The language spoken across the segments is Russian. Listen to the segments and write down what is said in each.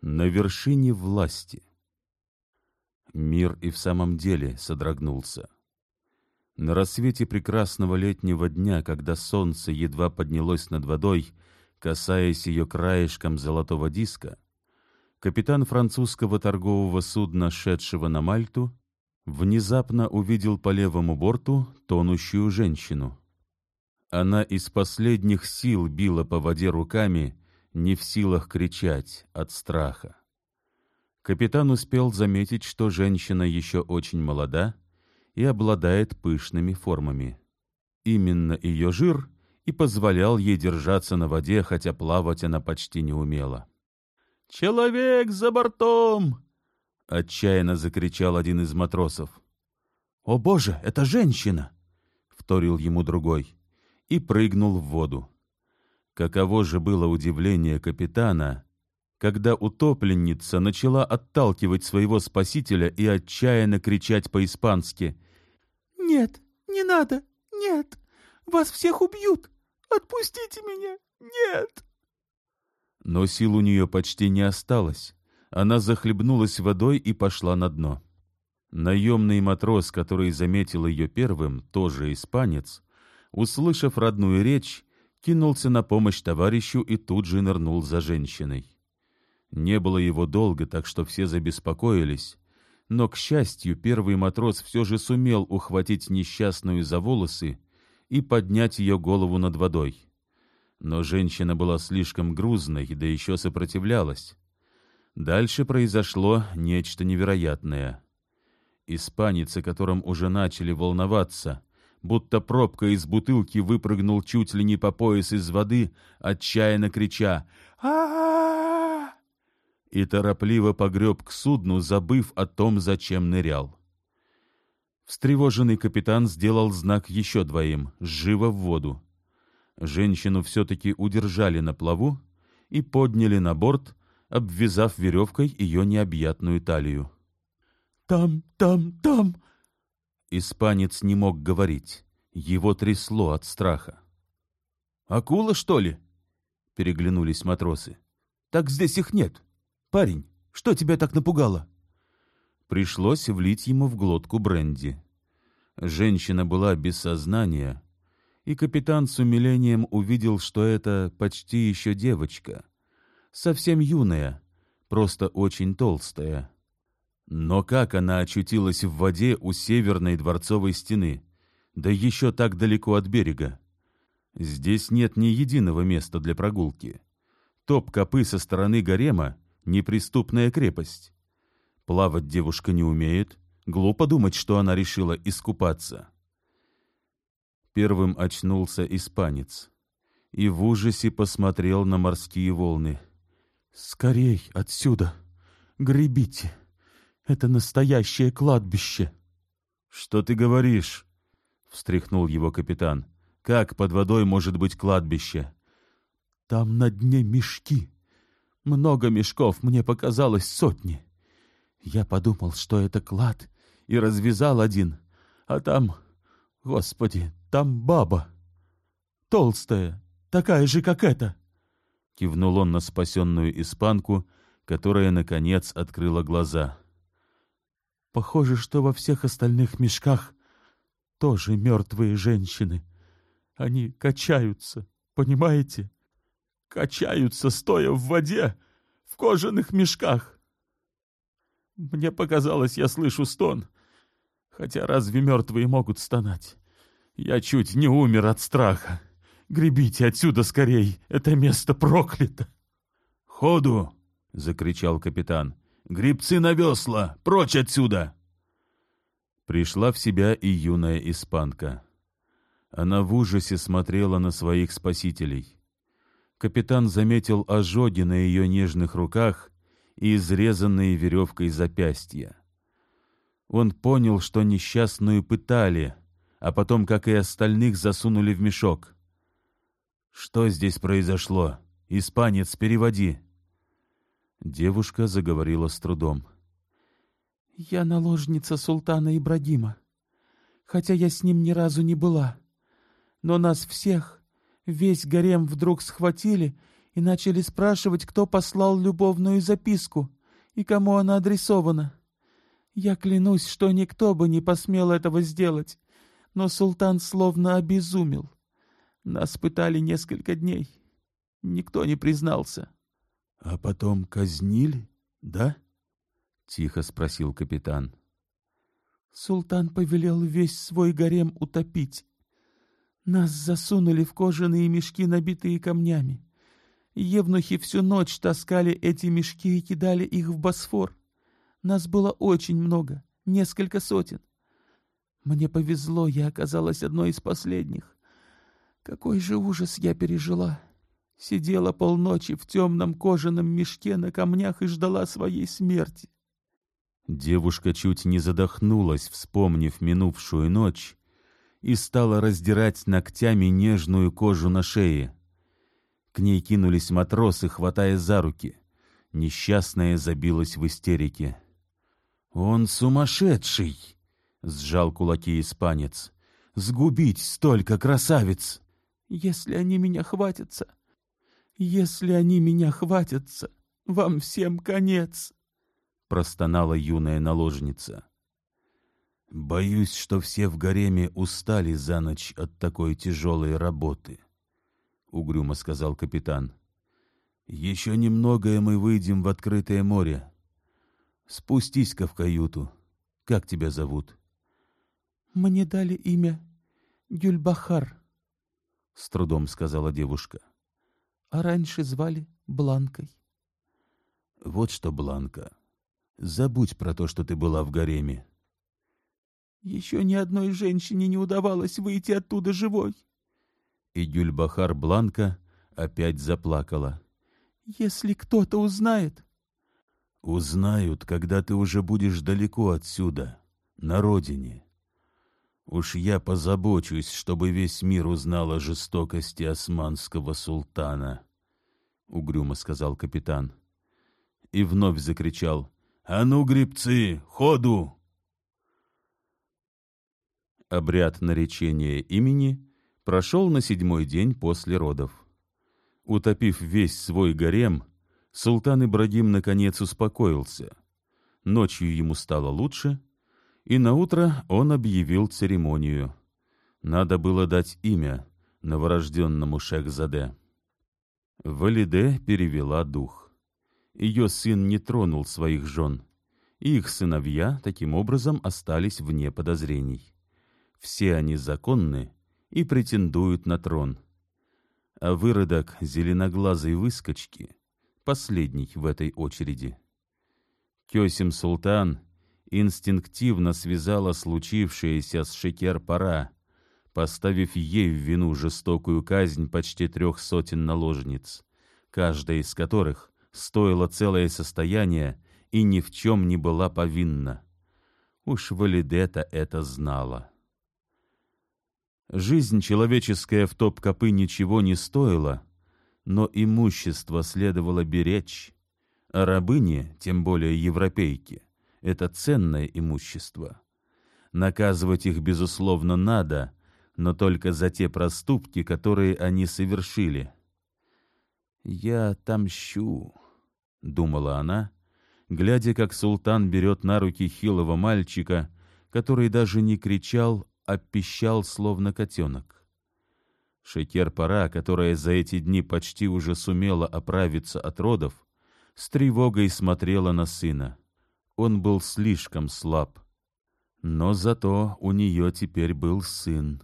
На вершине власти. Мир и в самом деле содрогнулся. На рассвете прекрасного летнего дня, когда солнце едва поднялось над водой, касаясь ее краешком золотого диска, капитан французского торгового судна, шедшего на Мальту, внезапно увидел по левому борту тонущую женщину. Она из последних сил била по воде руками, не в силах кричать от страха. Капитан успел заметить, что женщина еще очень молода и обладает пышными формами. Именно ее жир и позволял ей держаться на воде, хотя плавать она почти не умела. «Человек за бортом!» — отчаянно закричал один из матросов. «О боже, это женщина!» — вторил ему другой и прыгнул в воду. Каково же было удивление капитана, когда утопленница начала отталкивать своего спасителя и отчаянно кричать по-испански. «Нет, не надо, нет, вас всех убьют, отпустите меня, нет!» Но сил у нее почти не осталось. Она захлебнулась водой и пошла на дно. Наемный матрос, который заметил ее первым, тоже испанец, услышав родную речь, кинулся на помощь товарищу и тут же нырнул за женщиной. Не было его долго, так что все забеспокоились, но, к счастью, первый матрос все же сумел ухватить несчастную за волосы и поднять ее голову над водой. Но женщина была слишком грузной, да еще сопротивлялась. Дальше произошло нечто невероятное. Испанец, о котором уже начали волноваться, будто пробка из бутылки выпрыгнул чуть ли не по пояс из воды, отчаянно крича а и торопливо погреб к судну, забыв о том, зачем нырял. Встревоженный капитан сделал знак еще двоим «Живо в воду!». Женщину все-таки удержали на плаву и подняли на борт, обвязав веревкой ее необъятную талию. «Там, там, там!» Испанец не мог говорить. Его трясло от страха. «Акула, что ли?» — переглянулись матросы. «Так здесь их нет. Парень, что тебя так напугало?» Пришлось влить ему в глотку бренди. Женщина была без сознания, и капитан с умилением увидел, что это почти еще девочка. Совсем юная, просто очень толстая. Но как она очутилась в воде у северной дворцовой стены, да еще так далеко от берега? Здесь нет ни единого места для прогулки. Топ-копы со стороны гарема — неприступная крепость. Плавать девушка не умеет, глупо думать, что она решила искупаться. Первым очнулся испанец и в ужасе посмотрел на морские волны. «Скорей отсюда! Гребите!» Это настоящее кладбище. — Что ты говоришь? — встряхнул его капитан. — Как под водой может быть кладбище? — Там на дне мешки. Много мешков, мне показалось сотни. Я подумал, что это клад, и развязал один. А там, господи, там баба. Толстая, такая же, как эта. Кивнул он на спасенную испанку, которая, наконец, открыла глаза. — Похоже, что во всех остальных мешках тоже мертвые женщины. Они качаются, понимаете? Качаются, стоя в воде, в кожаных мешках. Мне показалось, я слышу стон. Хотя разве мертвые могут стонать? Я чуть не умер от страха. Гребите отсюда скорей, это место проклято. «Ходу!» — закричал капитан. Грибцы на весла! Прочь отсюда!» Пришла в себя и юная испанка. Она в ужасе смотрела на своих спасителей. Капитан заметил ожоги на ее нежных руках и изрезанные веревкой запястья. Он понял, что несчастную пытали, а потом, как и остальных, засунули в мешок. «Что здесь произошло? Испанец, переводи!» Девушка заговорила с трудом. «Я наложница султана Ибрагима, хотя я с ним ни разу не была. Но нас всех, весь гарем вдруг схватили и начали спрашивать, кто послал любовную записку и кому она адресована. Я клянусь, что никто бы не посмел этого сделать, но султан словно обезумел. Нас пытали несколько дней. Никто не признался. — А потом казнили, да? — тихо спросил капитан. Султан повелел весь свой гарем утопить. Нас засунули в кожаные мешки, набитые камнями. Евнухи всю ночь таскали эти мешки и кидали их в Босфор. Нас было очень много, несколько сотен. Мне повезло, я оказалась одной из последних. Какой же ужас я пережила. Сидела полночи в темном кожаном мешке на камнях и ждала своей смерти. Девушка чуть не задохнулась, вспомнив минувшую ночь, и стала раздирать ногтями нежную кожу на шее. К ней кинулись матросы, хватая за руки. Несчастная забилась в истерике. «Он сумасшедший!» — сжал кулаки испанец. «Сгубить столько красавиц!» «Если они меня хватятся, если они меня хватятся, вам всем конец!» — простонала юная наложница. «Боюсь, что все в гареме устали за ночь от такой тяжелой работы», — угрюмо сказал капитан. «Еще немного, и мы выйдем в открытое море. Спустись-ка в каюту. Как тебя зовут?» «Мне дали имя Гюльбахар», — с трудом сказала девушка. «А раньше звали Бланкой». «Вот что, Бланка, забудь про то, что ты была в гареме». «Еще ни одной женщине не удавалось выйти оттуда живой», и Гюльбахар Бланка опять заплакала. «Если кто-то узнает...» «Узнают, когда ты уже будешь далеко отсюда, на родине. Уж я позабочусь, чтобы весь мир узнал о жестокости османского султана», — угрюмо сказал капитан. И вновь закричал «А ну, грибцы, ходу!» Обряд наречения имени прошел на седьмой день после родов. Утопив весь свой гарем, султан Ибрагим наконец успокоился. Ночью ему стало лучше, и наутро он объявил церемонию. Надо было дать имя новорожденному Шехзаде. Валиде перевела дух. Ее сын не тронул своих жен, их сыновья таким образом остались вне подозрений. Все они законны и претендуют на трон. А выродок зеленоглазой выскочки — последний в этой очереди. Кесим Султан инстинктивно связала случившееся с Шекер-Пара, поставив ей в вину жестокую казнь почти трех сотен наложниц, каждая из которых стоила целое состояние и ни в чем не была повинна. Уж Валидета это знала. Жизнь человеческая в топ-копы ничего не стоила, но имущество следовало беречь, а рабыни, тем более европейки, это ценное имущество. Наказывать их, безусловно, надо, но только за те проступки, которые они совершили. «Я отомщу», — думала она, глядя, как султан берет на руки хилого мальчика, который даже не кричал, опищал, словно котенок. Шекер-пора, которая за эти дни почти уже сумела оправиться от родов, с тревогой смотрела на сына. Он был слишком слаб. Но зато у нее теперь был сын.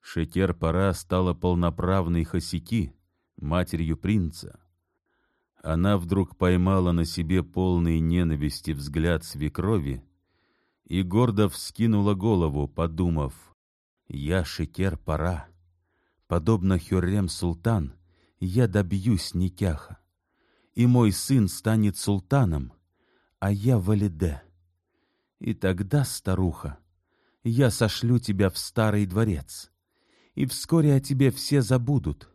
Шекер-пора стала полноправной хосяки, матерью принца. Она вдруг поймала на себе полный ненависти взгляд свекрови и гордо вскинула голову, подумав, «Я шекер пора. Подобно Хюррем Султан, я добьюсь Никяха, и мой сын станет султаном, а я Валиде. И тогда, старуха, я сошлю тебя в старый дворец, и вскоре о тебе все забудут,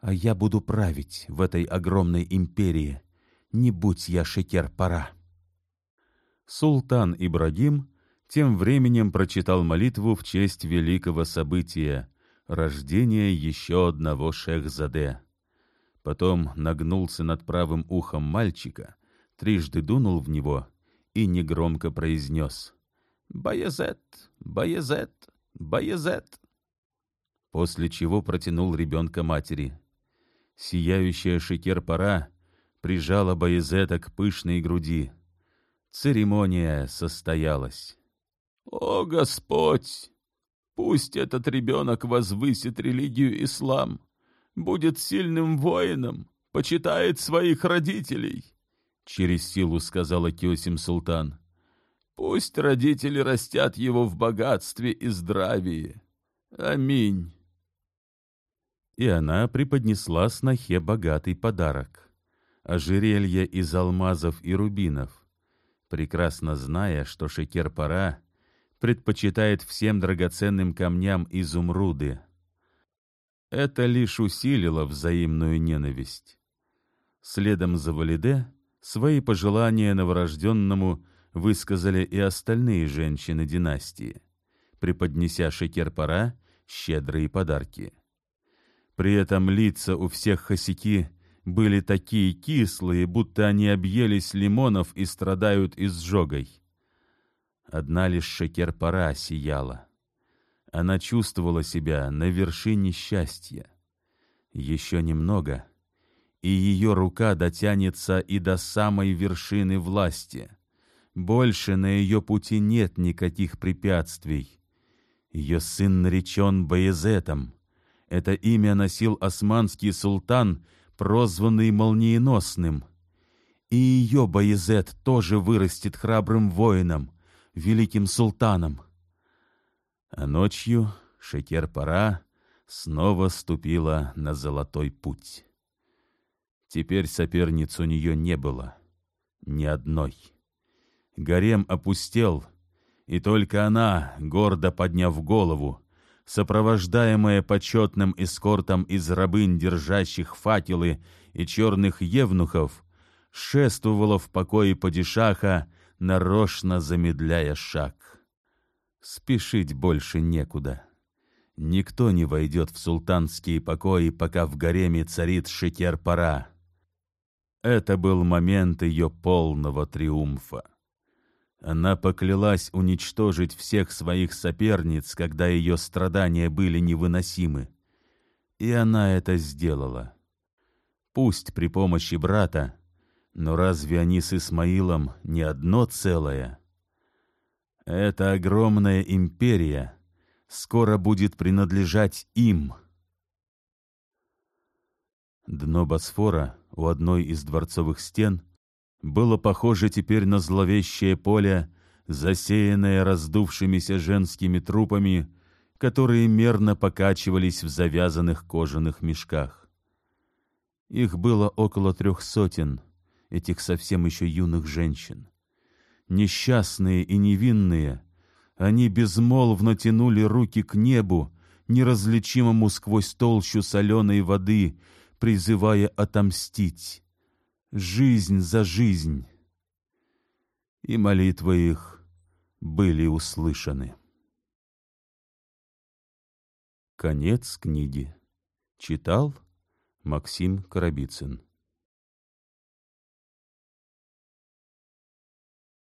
а я буду править в этой огромной империи, не будь я шекер пора. Султан Ибрагим тем временем прочитал молитву в честь великого события — рождения еще одного шехзаде. Потом нагнулся над правым ухом мальчика, трижды дунул в него и негромко произнес «Боязет, Боязет, Боязет!» После чего протянул ребенка матери. Сияющая шекер-пора прижала Боязета к пышной груди. Церемония состоялась. «О, Господь! Пусть этот ребенок возвысит религию ислам, будет сильным воином, почитает своих родителей!» Через силу сказала Киосим Султан. «Пусть родители растят его в богатстве и здравии. Аминь!» И она преподнесла снохе богатый подарок — ожерелье из алмазов и рубинов, прекрасно зная, что Шекер-Пара предпочитает всем драгоценным камням изумруды. Это лишь усилило взаимную ненависть. Следом за Валиде свои пожелания новорожденному высказали и остальные женщины династии, преподнеся Шекер-Пара щедрые подарки. При этом лица у всех хосяки были такие кислые, будто они объелись лимонов и страдают изжогой. Одна лишь Шекер-Пара сияла. Она чувствовала себя на вершине счастья. Еще немного, и ее рука дотянется и до самой вершины власти. Больше на ее пути нет никаких препятствий. Ее сын наречен Баязетом. Это имя носил османский султан, прозванный Молниеносным. И ее Баязет тоже вырастет храбрым воином — великим султаном. А ночью Шекер-Пара снова ступила на золотой путь. Теперь соперниц у нее не было, ни одной. Гарем опустел, и только она, гордо подняв голову, сопровождаемая почетным эскортом из рабынь, держащих факелы и черных евнухов, шествовала в покое падишаха, нарочно замедляя шаг. Спешить больше некуда. Никто не войдет в султанские покои, пока в гареме царит шекер-пора. Это был момент ее полного триумфа. Она поклялась уничтожить всех своих соперниц, когда ее страдания были невыносимы. И она это сделала. Пусть при помощи брата, но разве они с Исмаилом не одно целое? Эта огромная империя скоро будет принадлежать им. Дно Босфора у одной из дворцовых стен было похоже теперь на зловещее поле, засеянное раздувшимися женскими трупами, которые мерно покачивались в завязанных кожаных мешках. Их было около трех сотен — этих совсем еще юных женщин. Несчастные и невинные, они безмолвно тянули руки к небу, неразличимому сквозь толщу соленой воды, призывая отомстить. Жизнь за жизнь. И молитвы их были услышаны. Конец книги. Читал Максим Коробицын